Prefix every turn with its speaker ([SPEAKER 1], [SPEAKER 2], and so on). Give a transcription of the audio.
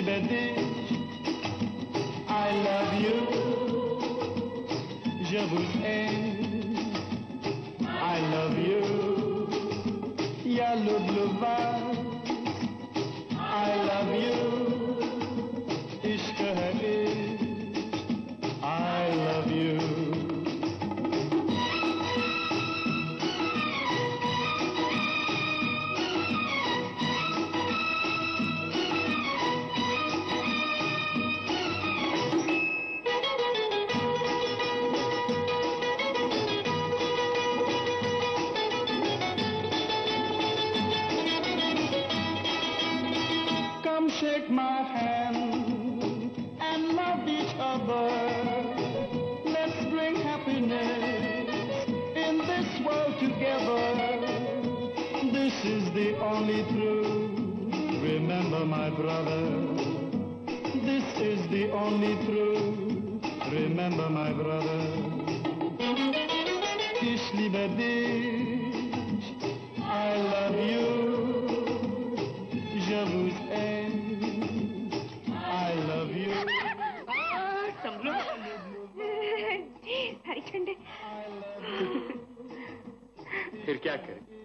[SPEAKER 1] dich. I love you. Je vous aime. I love you. Yellow blue vase. Shake my hand and love each other. Let's bring happiness in this world together. This is the only truth. Remember, my brother. This is the only truth. Remember, my brother. Ich liebe dich.
[SPEAKER 2] फिर क्या करें?